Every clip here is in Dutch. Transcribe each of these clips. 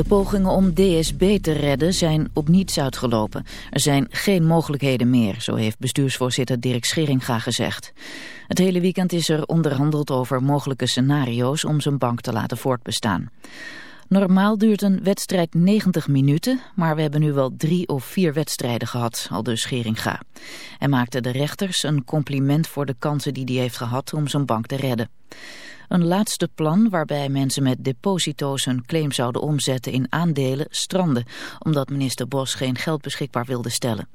De pogingen om DSB te redden zijn op niets uitgelopen. Er zijn geen mogelijkheden meer, zo heeft bestuursvoorzitter Dirk Scheringa gezegd. Het hele weekend is er onderhandeld over mogelijke scenario's om zijn bank te laten voortbestaan. Normaal duurt een wedstrijd 90 minuten, maar we hebben nu wel drie of vier wedstrijden gehad, al dus Scheringa. Hij maakte de rechters een compliment voor de kansen die hij heeft gehad om zijn bank te redden. Een laatste plan waarbij mensen met deposito's hun claim zouden omzetten in aandelen strandde, omdat minister Bos geen geld beschikbaar wilde stellen.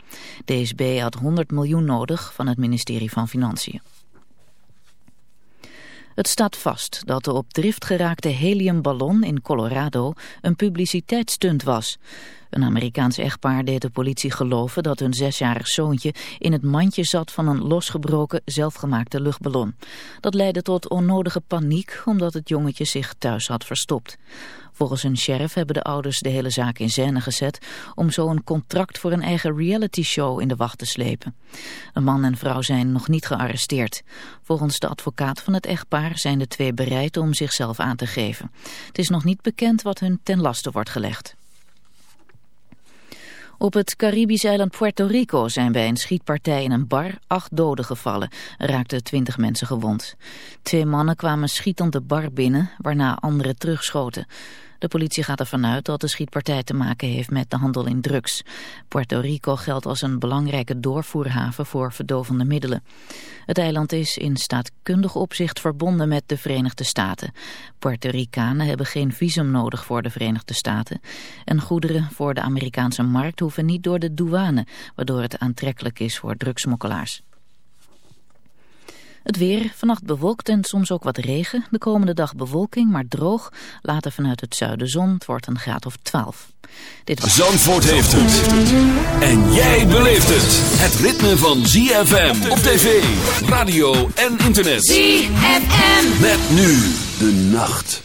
DSB had 100 miljoen nodig van het ministerie van Financiën. Het staat vast dat de op drift geraakte heliumballon in Colorado een publiciteitsstunt was. Een Amerikaans echtpaar deed de politie geloven dat hun zesjarig zoontje in het mandje zat van een losgebroken zelfgemaakte luchtballon. Dat leidde tot onnodige paniek omdat het jongetje zich thuis had verstopt. Volgens een sheriff hebben de ouders de hele zaak in scène gezet om zo een contract voor een eigen reality show in de wacht te slepen. Een man en vrouw zijn nog niet gearresteerd. Volgens de advocaat van het echtpaar zijn de twee bereid om zichzelf aan te geven. Het is nog niet bekend wat hun ten laste wordt gelegd. Op het Caribisch eiland Puerto Rico zijn bij een schietpartij in een bar acht doden gevallen. Raakten twintig mensen gewond. Twee mannen kwamen schietend de bar binnen, waarna anderen terugschoten. De politie gaat ervan uit dat de schietpartij te maken heeft met de handel in drugs. Puerto Rico geldt als een belangrijke doorvoerhaven voor verdovende middelen. Het eiland is in staatkundig opzicht verbonden met de Verenigde Staten. Puerto Ricanen hebben geen visum nodig voor de Verenigde Staten. En goederen voor de Amerikaanse markt hoeven niet door de douane, waardoor het aantrekkelijk is voor drugsmokkelaars. Het weer, vannacht bewolkt en soms ook wat regen. De komende dag bewolking, maar droog. Later vanuit het zuiden zon. Het wordt een graad of 12. Dit was... Zandvoort heeft het. En jij beleeft het. Het ritme van ZFM op tv, radio en internet. ZFM. Met nu de nacht.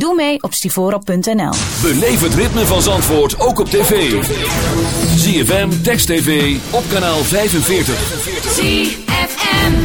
Doe mee op stivoro.nl. Beleef het ritme van Zandvoort ook op tv. ZFM, Text TV, op kanaal 45. ZFM.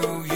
know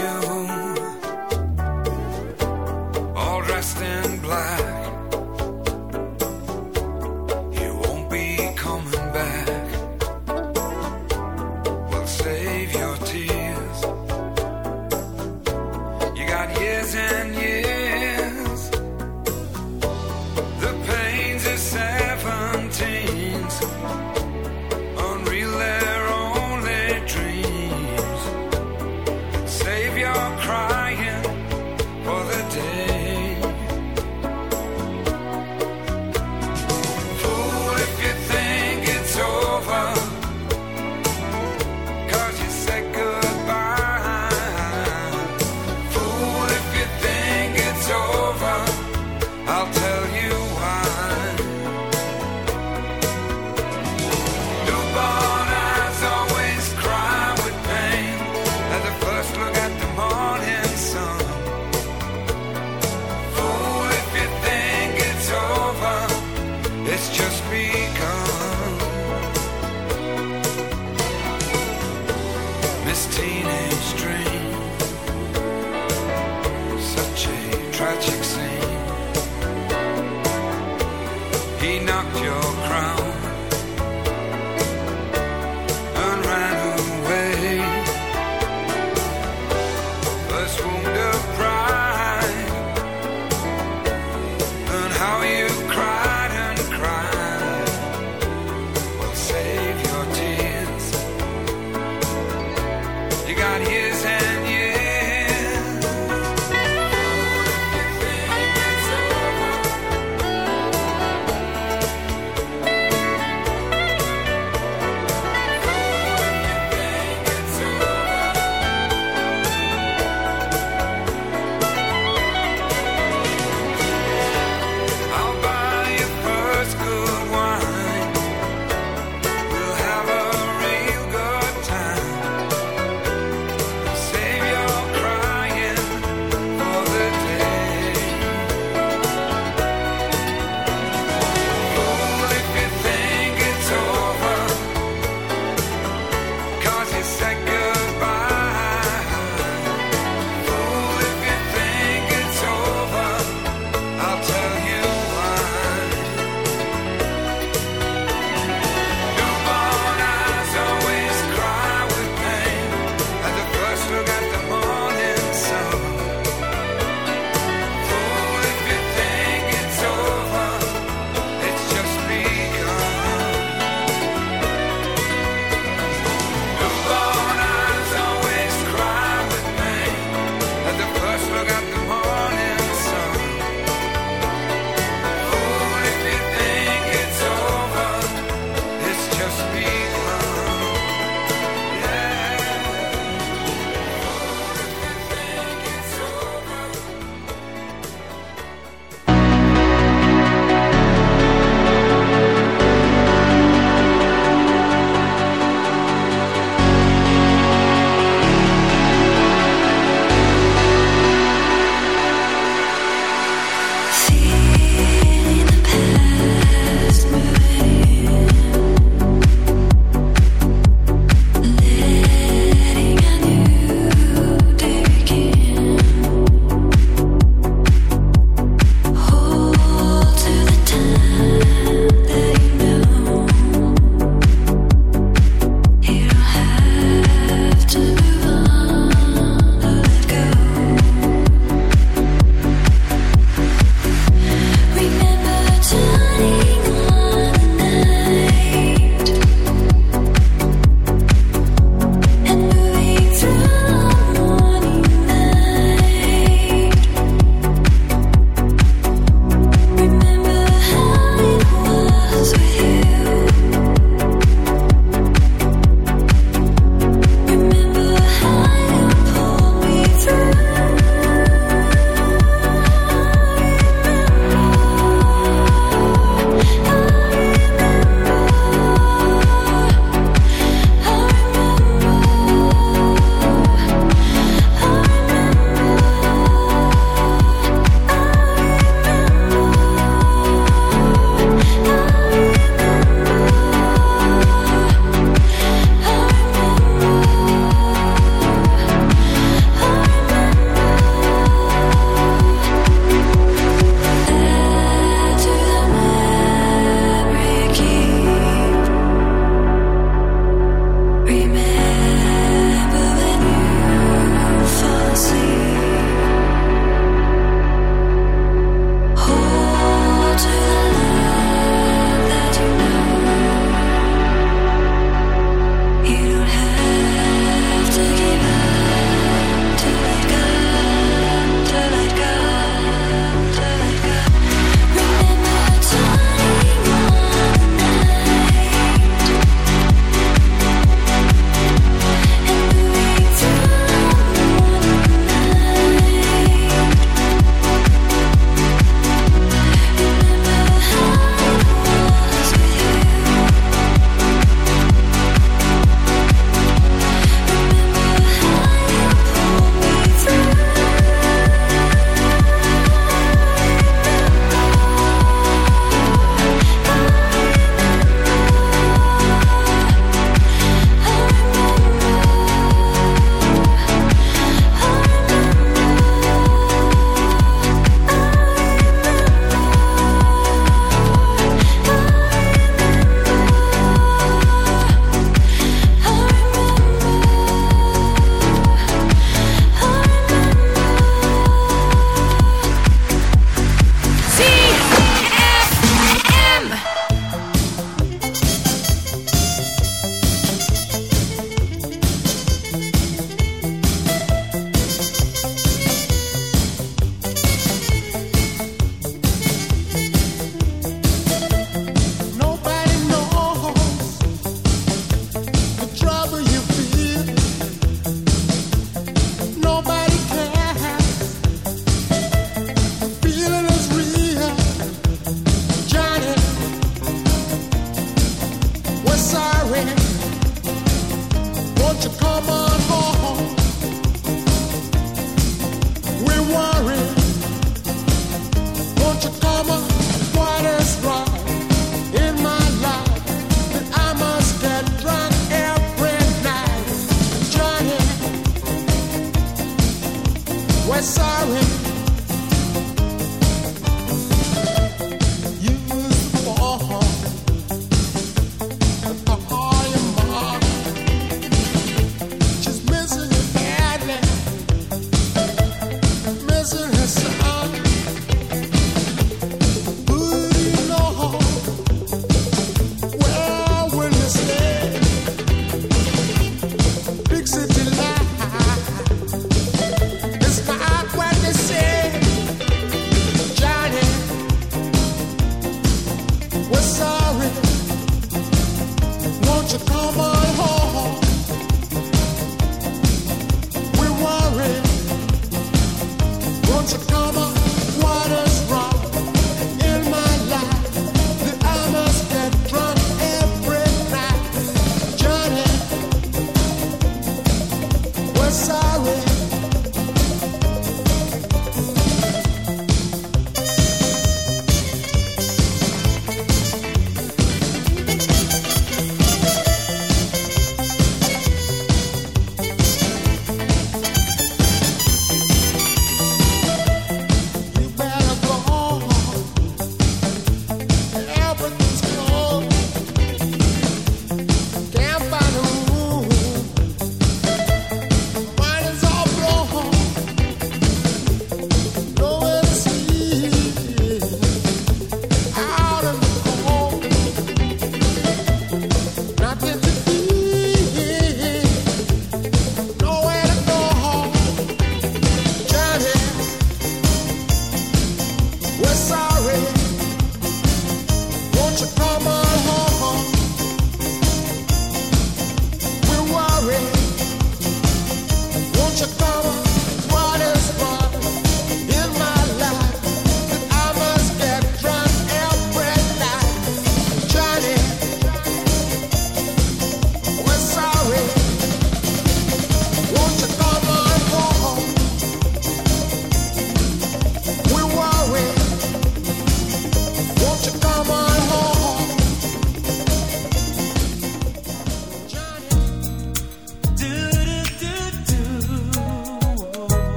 We're sorry.